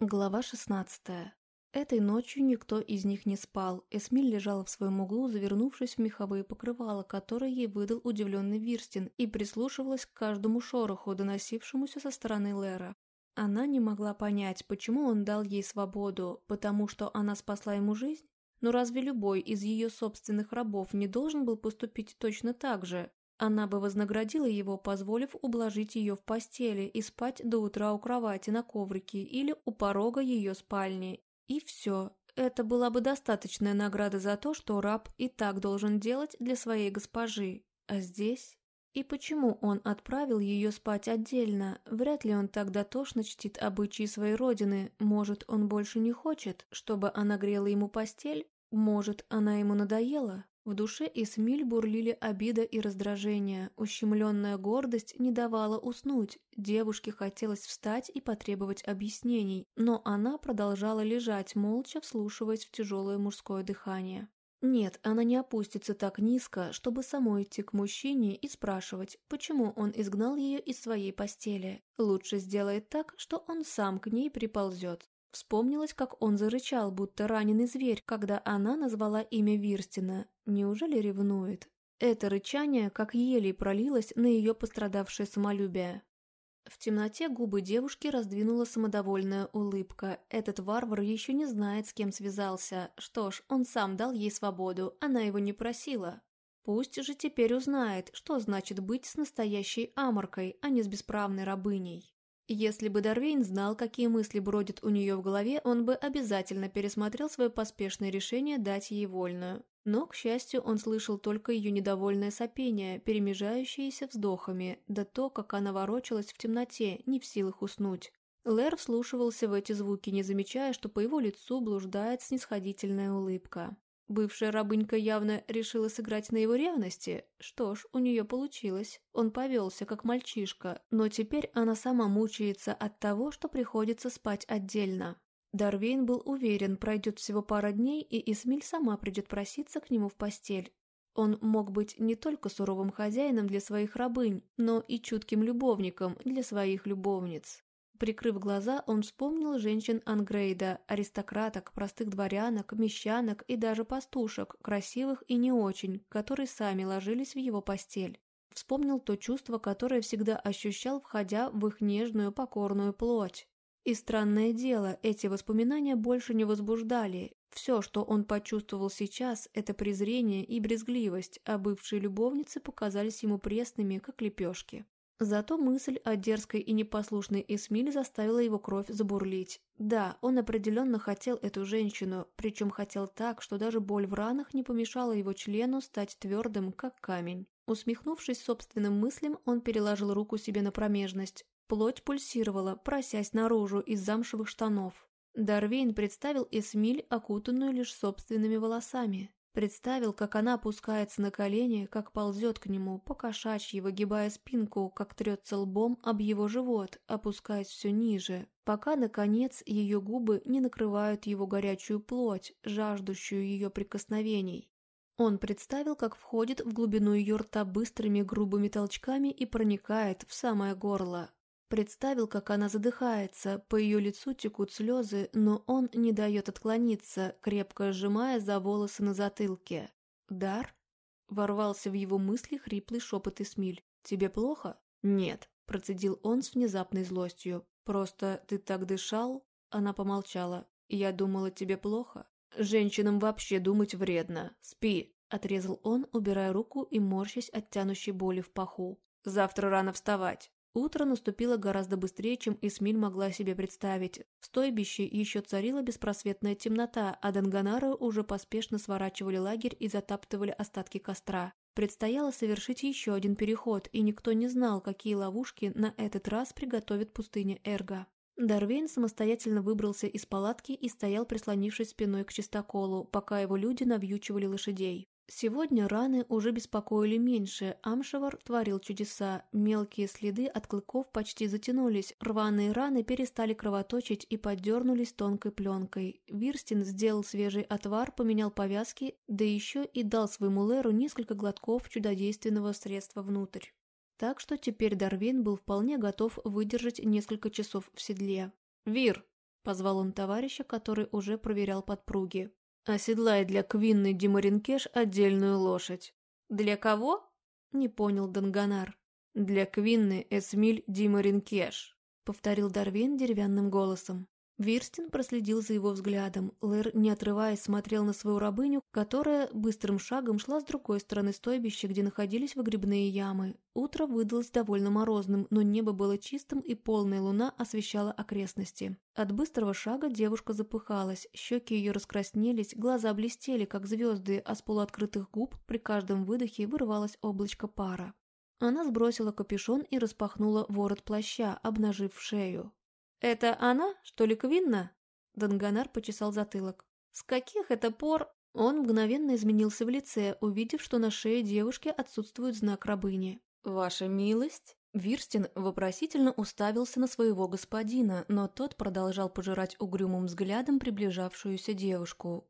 Глава 16. Этой ночью никто из них не спал. Эсмиль лежала в своем углу, завернувшись в меховые покрывала, которые ей выдал удивленный Вирстин, и прислушивалась к каждому шороху, доносившемуся со стороны Лера. Она не могла понять, почему он дал ей свободу, потому что она спасла ему жизнь? Но разве любой из ее собственных рабов не должен был поступить точно так же? Она бы вознаградила его, позволив ублажить ее в постели и спать до утра у кровати на коврике или у порога ее спальни. И все. Это была бы достаточная награда за то, что раб и так должен делать для своей госпожи. А здесь... И почему он отправил ее спать отдельно? Вряд ли он так дотошно чтит обычаи своей родины. Может, он больше не хочет, чтобы она грела ему постель? Может, она ему надоела? В душе Исмиль бурлили обида и раздражение, ущемленная гордость не давала уснуть, девушке хотелось встать и потребовать объяснений, но она продолжала лежать, молча вслушиваясь в тяжелое мужское дыхание. Нет, она не опустится так низко, чтобы самой идти к мужчине и спрашивать, почему он изгнал ее из своей постели. Лучше сделает так, что он сам к ней приползет. Вспомнилось, как он зарычал, будто раненый зверь, когда она назвала имя Вирстина. Неужели ревнует? Это рычание, как елей, пролилось на ее пострадавшее самолюбие. В темноте губы девушки раздвинула самодовольная улыбка. Этот варвар еще не знает, с кем связался. Что ж, он сам дал ей свободу, она его не просила. Пусть же теперь узнает, что значит быть с настоящей аморкой, а не с бесправной рабыней. Если бы Дарвейн знал, какие мысли бродят у нее в голове, он бы обязательно пересмотрел свое поспешное решение дать ей вольную. Но, к счастью, он слышал только ее недовольное сопение, перемежающееся вздохами, да то, как она ворочалась в темноте, не в силах уснуть. Лэр вслушивался в эти звуки, не замечая, что по его лицу блуждает снисходительная улыбка. Бывшая рабынька явно решила сыграть на его ревности. Что ж, у нее получилось. Он повелся, как мальчишка, но теперь она сама мучается от того, что приходится спать отдельно. Дарвейн был уверен, пройдет всего пара дней, и Исмиль сама придет проситься к нему в постель. Он мог быть не только суровым хозяином для своих рабынь, но и чутким любовником для своих любовниц. Прикрыв глаза, он вспомнил женщин Ангрейда, аристократок, простых дворянок, мещанок и даже пастушек, красивых и не очень, которые сами ложились в его постель. Вспомнил то чувство, которое всегда ощущал, входя в их нежную покорную плоть. И странное дело, эти воспоминания больше не возбуждали. Все, что он почувствовал сейчас, это презрение и брезгливость, а бывшие любовницы показались ему пресными, как лепешки. Зато мысль о дерзкой и непослушной Эсмиле заставила его кровь забурлить. Да, он определенно хотел эту женщину, причем хотел так, что даже боль в ранах не помешала его члену стать твердым, как камень. Усмехнувшись собственным мыслям, он переложил руку себе на промежность. Плоть пульсировала, просясь наружу из замшевых штанов. Дарвейн представил Эсмиль, окутанную лишь собственными волосами. Представил, как она опускается на колени, как ползет к нему, покошачьи, выгибая спинку, как трется лбом об его живот, опускаясь все ниже, пока, наконец, ее губы не накрывают его горячую плоть, жаждущую ее прикосновений. Он представил, как входит в глубину ее рта быстрыми грубыми толчками и проникает в самое горло, Представил, как она задыхается, по ее лицу текут слезы, но он не дает отклониться, крепко сжимая за волосы на затылке. «Дар?» Ворвался в его мысли хриплый шепот Эсмиль. «Тебе плохо?» «Нет», – процедил он с внезапной злостью. «Просто ты так дышал?» Она помолчала. «Я думала, тебе плохо?» «Женщинам вообще думать вредно. Спи!» – отрезал он, убирая руку и морщась от тянущей боли в паху. «Завтра рано вставать!» Утро наступило гораздо быстрее, чем Исмиль могла себе представить. В стойбище еще царила беспросветная темнота, а Данганары уже поспешно сворачивали лагерь и затаптывали остатки костра. Предстояло совершить еще один переход, и никто не знал, какие ловушки на этот раз приготовит пустыня Эрга. Дарвейн самостоятельно выбрался из палатки и стоял, прислонившись спиной к чистоколу, пока его люди навьючивали лошадей. Сегодня раны уже беспокоили меньше, Амшевар творил чудеса, мелкие следы от клыков почти затянулись, рваные раны перестали кровоточить и поддернулись тонкой пленкой. Вирстин сделал свежий отвар, поменял повязки, да еще и дал своему Леру несколько глотков чудодейственного средства внутрь. Так что теперь Дарвин был вполне готов выдержать несколько часов в седле. «Вир!» позвал он товарища, который уже проверял подпруги. «Оседлай для Квинны Димаринкеш отдельную лошадь». «Для кого?» — не понял Данганар. «Для Квинны Эсмиль Димаринкеш», — повторил Дарвин деревянным голосом. Вирстин проследил за его взглядом. Лэр, не отрываясь, смотрел на свою рабыню, которая быстрым шагом шла с другой стороны стойбища, где находились выгребные ямы. Утро выдалось довольно морозным, но небо было чистым, и полная луна освещала окрестности. От быстрого шага девушка запыхалась, щеки ее раскраснелись, глаза блестели, как звезды, а с полуоткрытых губ при каждом выдохе вырывалось облачко пара. Она сбросила капюшон и распахнула ворот плаща, обнажив шею. «Это она, что ли, Квинна?» Данганар почесал затылок. «С каких это пор...» Он мгновенно изменился в лице, увидев, что на шее девушки отсутствует знак рабыни. «Ваша милость?» Вирстин вопросительно уставился на своего господина, но тот продолжал пожирать угрюмым взглядом приближавшуюся девушку.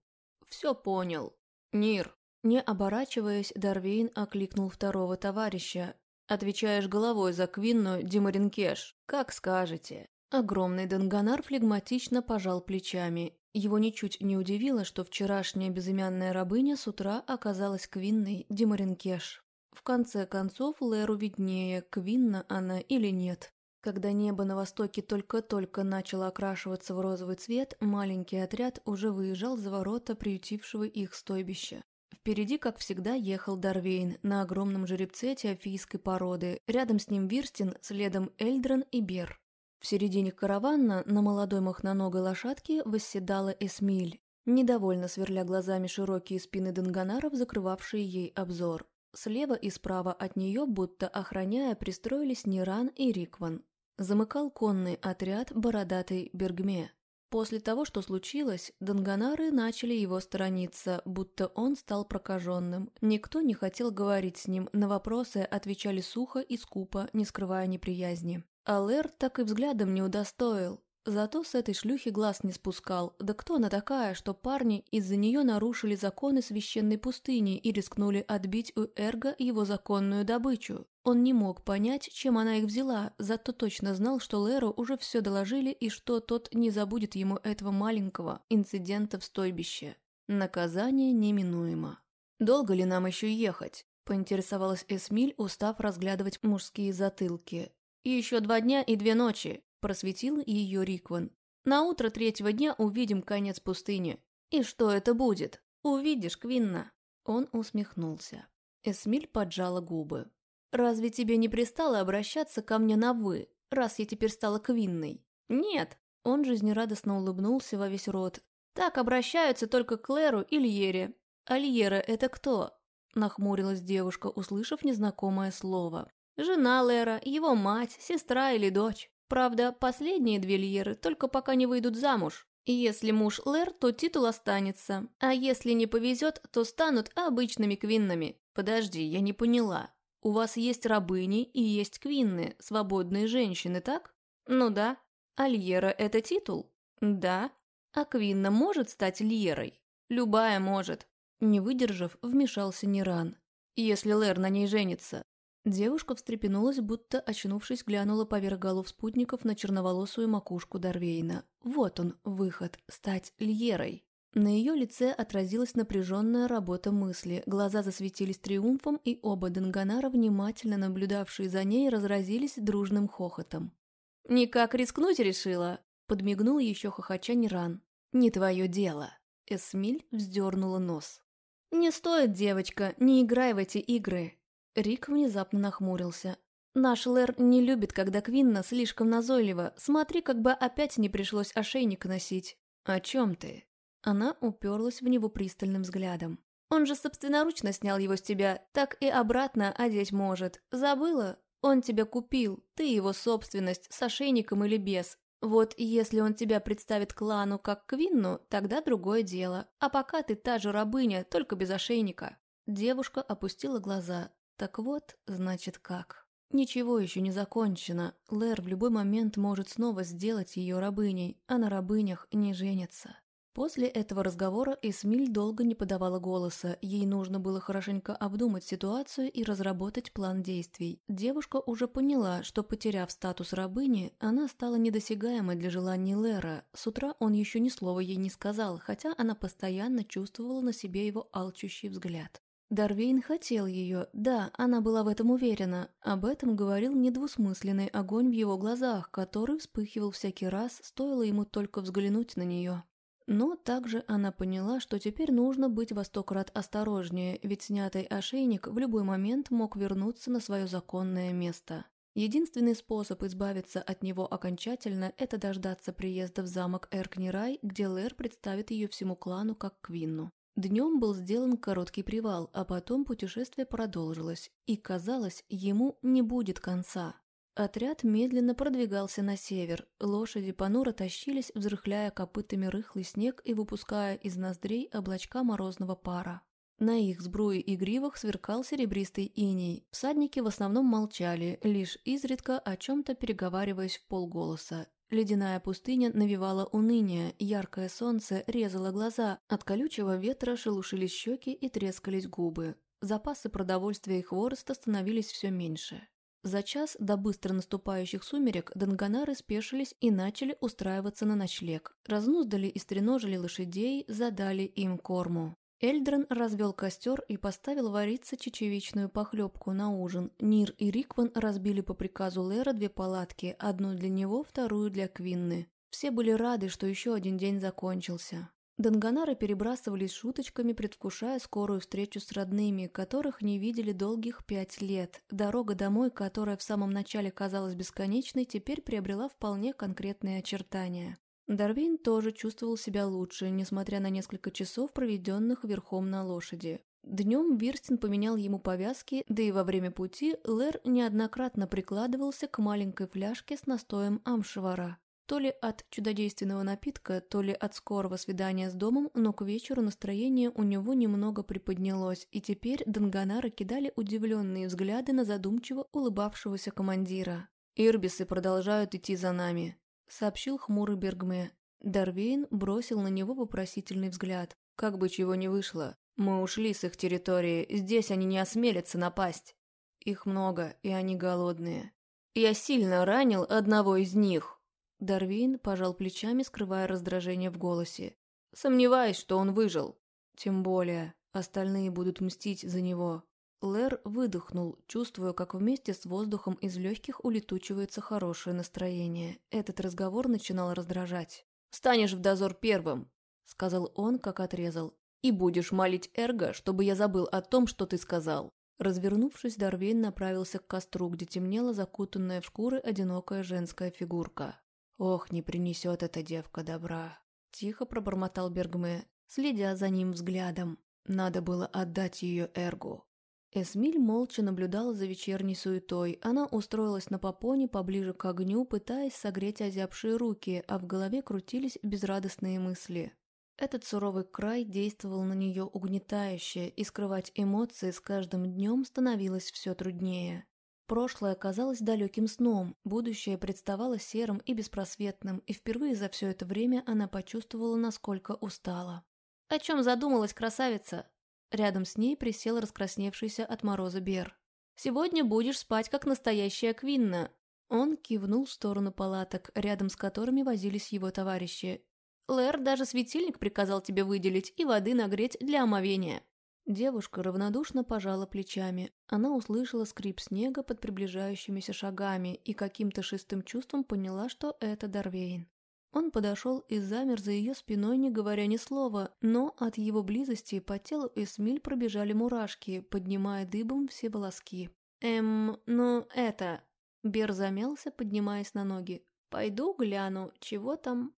«Все понял. Нир». Не оборачиваясь, Дарвейн окликнул второго товарища. «Отвечаешь головой за Квинну Димаринкеш. Как скажете». Огромный Данганар флегматично пожал плечами. Его ничуть не удивило, что вчерашняя безымянная рабыня с утра оказалась Квинной Димаринкеш. В конце концов, Леру виднее, Квинна она или нет. Когда небо на востоке только-только начало окрашиваться в розовый цвет, маленький отряд уже выезжал за ворота приютившего их стойбища. Впереди, как всегда, ехал Дарвейн на огромном жеребце теофийской породы. Рядом с ним Вирстин, следом Эльдрон и Бер. В середине каравана на молодой махноногой лошадке восседала Эсмиль, недовольно сверля глазами широкие спины Данганаров, закрывавшие ей обзор. Слева и справа от нее, будто охраняя, пристроились Ниран и Рикван. Замыкал конный отряд бородатый Бергме. После того, что случилось, Данганары начали его сторониться, будто он стал прокаженным. Никто не хотел говорить с ним, на вопросы отвечали сухо и скупо, не скрывая неприязни. Алэр так и взглядом не удостоил. Зато с этой шлюхи глаз не спускал. Да кто она такая, что парни из-за нее нарушили законы священной пустыни и рискнули отбить у Эрга его законную добычу? Он не мог понять, чем она их взяла, зато точно знал, что Леру уже все доложили и что тот не забудет ему этого маленького инцидента в стойбище. Наказание неминуемо. «Долго ли нам еще ехать?» – поинтересовалась Эсмиль, устав разглядывать мужские затылки. Еще два дня и две ночи, просветил ее Рикван. На утро третьего дня увидим конец пустыни. И что это будет? Увидишь, Квинна. Он усмехнулся. Эсмиль поджала губы. «Разве тебе не пристало обращаться ко мне на «вы», раз я теперь стала Квинной?» «Нет». Он жизнерадостно улыбнулся во весь рот. «Так обращаются только к Клэру и Льере». «А это кто?» Нахмурилась девушка, услышав незнакомое слово. Жена Лера, его мать, сестра или дочь. Правда, последние две Льеры только пока не выйдут замуж. И если муж Лер, то титул останется. А если не повезет, то станут обычными квиннами. Подожди, я не поняла. У вас есть рабыни и есть квинны, свободные женщины, так? Ну да. А Льера – это титул? Да. А квинна может стать Льерой? Любая может. Не выдержав, вмешался Ниран. Если Лер на ней женится, Девушка встрепенулась, будто, очнувшись, глянула поверх голов спутников на черноволосую макушку Дарвейна. Вот он, выход, стать Льерой. На ее лице отразилась напряженная работа мысли, глаза засветились триумфом, и оба Денганара, внимательно наблюдавшие за ней, разразились дружным хохотом. «Никак рискнуть решила!» – подмигнул еще хохоча Ниран. «Не твое дело!» – Эсмиль вздернула нос. «Не стоит, девочка, не играй в эти игры!» Рик внезапно нахмурился. «Наш Лэр не любит, когда Квинна слишком назойлива. Смотри, как бы опять не пришлось ошейник носить». «О чем ты?» Она уперлась в него пристальным взглядом. «Он же собственноручно снял его с тебя, так и обратно одеть может. Забыла? Он тебя купил, ты его собственность, с ошейником или без. Вот если он тебя представит клану как Квинну, тогда другое дело. А пока ты та же рабыня, только без ошейника». Девушка опустила глаза. Так вот, значит как. Ничего еще не закончено. Лэр в любой момент может снова сделать ее рабыней, а на рабынях не женится. После этого разговора Эсмиль долго не подавала голоса, ей нужно было хорошенько обдумать ситуацию и разработать план действий. Девушка уже поняла, что, потеряв статус рабыни, она стала недосягаемой для желаний Лера. С утра он еще ни слова ей не сказал, хотя она постоянно чувствовала на себе его алчущий взгляд. Дарвейн хотел ее, да, она была в этом уверена. Об этом говорил недвусмысленный огонь в его глазах, который вспыхивал всякий раз, стоило ему только взглянуть на нее. Но также она поняла, что теперь нужно быть во сто крат осторожнее, ведь снятый ошейник в любой момент мог вернуться на свое законное место. Единственный способ избавиться от него окончательно – это дождаться приезда в замок Эркнирай, где Лэр представит ее всему клану как Квинну. Днем был сделан короткий привал, а потом путешествие продолжилось, и, казалось, ему не будет конца. Отряд медленно продвигался на север. Лошади понуро тащились, взрыхляя копытами рыхлый снег и выпуская из ноздрей облачка морозного пара. На их сбруе и гривах сверкал серебристый иней. Всадники в основном молчали, лишь изредка о чем-то переговариваясь в полголоса. Ледяная пустыня навевала уныние, яркое солнце резало глаза, от колючего ветра шелушились щеки и трескались губы. Запасы продовольствия и хвороста становились все меньше. За час до быстро наступающих сумерек Данганары спешились и начали устраиваться на ночлег. Разнуздали и стреножили лошадей, задали им корму. Эльдрон развел костер и поставил вариться чечевичную похлебку на ужин. Нир и Рикван разбили по приказу Лера две палатки, одну для него, вторую для Квинны. Все были рады, что еще один день закончился. Данганары перебрасывались шуточками, предвкушая скорую встречу с родными, которых не видели долгих пять лет. Дорога домой, которая в самом начале казалась бесконечной, теперь приобрела вполне конкретные очертания. Дарвин тоже чувствовал себя лучше, несмотря на несколько часов, проведенных верхом на лошади. Днем Вирстин поменял ему повязки, да и во время пути Лэр неоднократно прикладывался к маленькой фляжке с настоем амшевара. То ли от чудодейственного напитка, то ли от скорого свидания с домом, но к вечеру настроение у него немного приподнялось, и теперь Данганара кидали удивленные взгляды на задумчиво улыбавшегося командира. «Ирбисы продолжают идти за нами», — сообщил хмурый Бергме. Дарвейн бросил на него вопросительный взгляд. «Как бы чего не вышло. Мы ушли с их территории, здесь они не осмелятся напасть. Их много, и они голодные. Я сильно ранил одного из них». Дарвин пожал плечами, скрывая раздражение в голосе. «Сомневаюсь, что он выжил. Тем более, остальные будут мстить за него». Лэр выдохнул, чувствуя, как вместе с воздухом из легких улетучивается хорошее настроение. Этот разговор начинал раздражать. «Встанешь в дозор первым», — сказал он, как отрезал. «И будешь молить Эрго, чтобы я забыл о том, что ты сказал». Развернувшись, Дарвин направился к костру, где темнела закутанная в шкуры одинокая женская фигурка. «Ох, не принесет эта девка добра!» Тихо пробормотал Бергме, следя за ним взглядом. Надо было отдать ее Эргу. Эсмиль молча наблюдала за вечерней суетой. Она устроилась на попоне поближе к огню, пытаясь согреть озябшие руки, а в голове крутились безрадостные мысли. Этот суровый край действовал на нее угнетающе, и скрывать эмоции с каждым днем становилось все труднее. Прошлое казалось далеким сном, будущее представало серым и беспросветным, и впервые за все это время она почувствовала, насколько устала. «О чем задумалась красавица?» Рядом с ней присел раскрасневшийся от мороза Бер. «Сегодня будешь спать, как настоящая Квинна!» Он кивнул в сторону палаток, рядом с которыми возились его товарищи. «Лэр даже светильник приказал тебе выделить и воды нагреть для омовения». Девушка равнодушно пожала плечами. Она услышала скрип снега под приближающимися шагами и каким-то шестым чувством поняла, что это Дарвейн. Он подошел и замер за ее спиной, не говоря ни слова, но от его близости по телу Эсмиль пробежали мурашки, поднимая дыбом все волоски. «Эм, ну это...» Бер замялся, поднимаясь на ноги. «Пойду гляну, чего там...»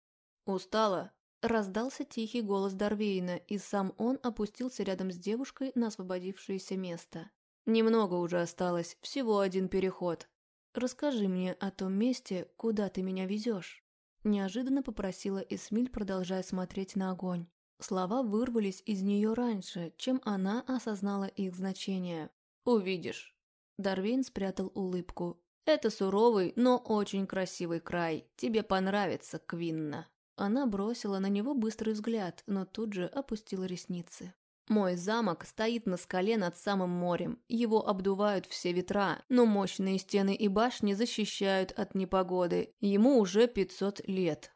«Устала?» Раздался тихий голос Дарвейна, и сам он опустился рядом с девушкой на освободившееся место. «Немного уже осталось, всего один переход. Расскажи мне о том месте, куда ты меня везешь». Неожиданно попросила Эсмиль, продолжая смотреть на огонь. Слова вырвались из нее раньше, чем она осознала их значение. «Увидишь». Дарвейн спрятал улыбку. «Это суровый, но очень красивый край. Тебе понравится, Квинна». Она бросила на него быстрый взгляд, но тут же опустила ресницы. Мой замок стоит на скале над самым морем. Его обдувают все ветра, но мощные стены и башни защищают от непогоды. Ему уже 500 лет.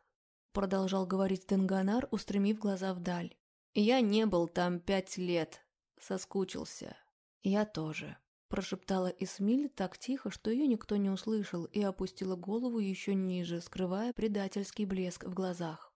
Продолжал говорить Денганар, устремив глаза вдаль. Я не был там пять лет. Соскучился. Я тоже. Прошептала Эсмиль так тихо, что ее никто не услышал, и опустила голову еще ниже, скрывая предательский блеск в глазах.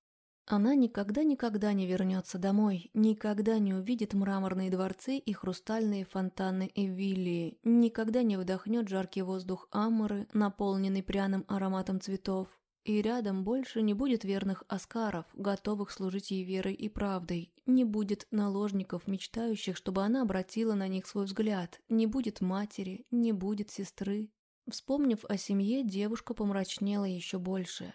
Она никогда-никогда не вернется домой, никогда не увидит мраморные дворцы и хрустальные фонтаны Эвиллии, никогда не вдохнет жаркий воздух Амморы, наполненный пряным ароматом цветов, и рядом больше не будет верных аскаров, готовых служить ей верой и правдой, не будет наложников, мечтающих, чтобы она обратила на них свой взгляд, не будет матери, не будет сестры. Вспомнив о семье, девушка помрачнела еще больше.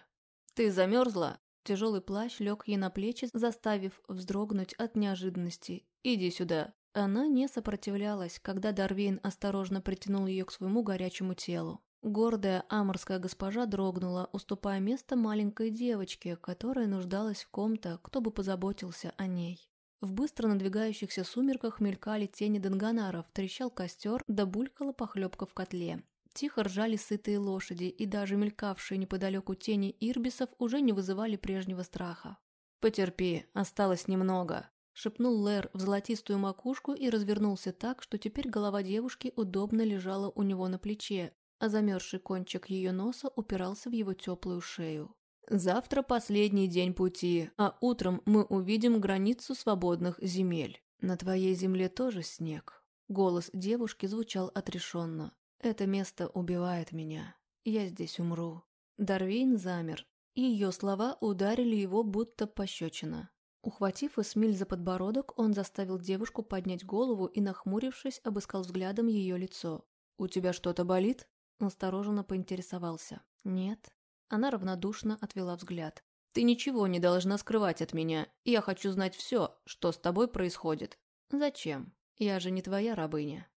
«Ты замерзла?» Тяжелый плащ лег ей на плечи, заставив вздрогнуть от неожиданности. «Иди сюда». Она не сопротивлялась, когда Дарвейн осторожно притянул ее к своему горячему телу. Гордая аморская госпожа дрогнула, уступая место маленькой девочке, которая нуждалась в ком-то, кто бы позаботился о ней. В быстро надвигающихся сумерках мелькали тени денганаров, трещал костер, да булькала похлебка в котле. Тихо ржали сытые лошади, и даже мелькавшие неподалеку тени ирбисов уже не вызывали прежнего страха. «Потерпи, осталось немного», — шепнул Лэр в золотистую макушку и развернулся так, что теперь голова девушки удобно лежала у него на плече, а замерзший кончик ее носа упирался в его теплую шею. «Завтра последний день пути, а утром мы увидим границу свободных земель. На твоей земле тоже снег». Голос девушки звучал отрешенно. «Это место убивает меня. Я здесь умру». Дарвейн замер, и ее слова ударили его будто пощечина. Ухватив Эсмиль за подбородок, он заставил девушку поднять голову и, нахмурившись, обыскал взглядом ее лицо. «У тебя что-то болит?» Настороженно поинтересовался. «Нет». Она равнодушно отвела взгляд. «Ты ничего не должна скрывать от меня. Я хочу знать все, что с тобой происходит. Зачем? Я же не твоя рабыня».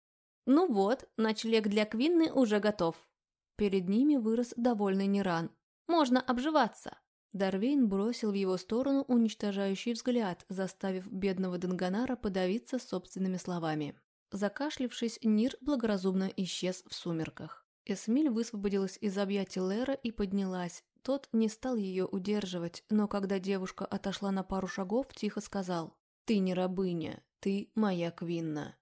«Ну вот, ночлег для Квинны уже готов». Перед ними вырос довольный Неран. «Можно обживаться». Дарвейн бросил в его сторону уничтожающий взгляд, заставив бедного Данганара подавиться собственными словами. Закашлившись, Нир благоразумно исчез в сумерках. Эсмиль высвободилась из объятий Лера и поднялась. Тот не стал ее удерживать, но когда девушка отошла на пару шагов, тихо сказал «Ты не рабыня, ты моя Квинна».